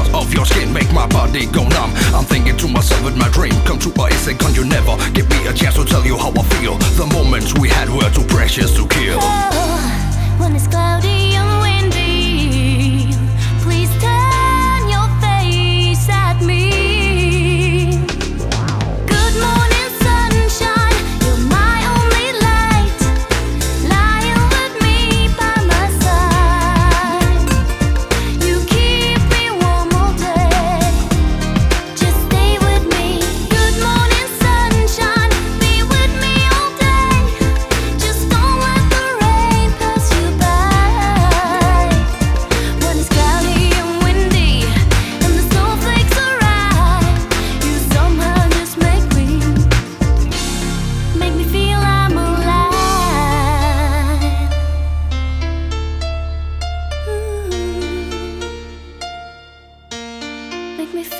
hands The touch of your skin make my body go numb. I'm thinking to myself in my dream come true or is it you never give me a chance to tell you how I feel. The moments we had were too precious to kill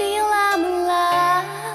feel I'm alive.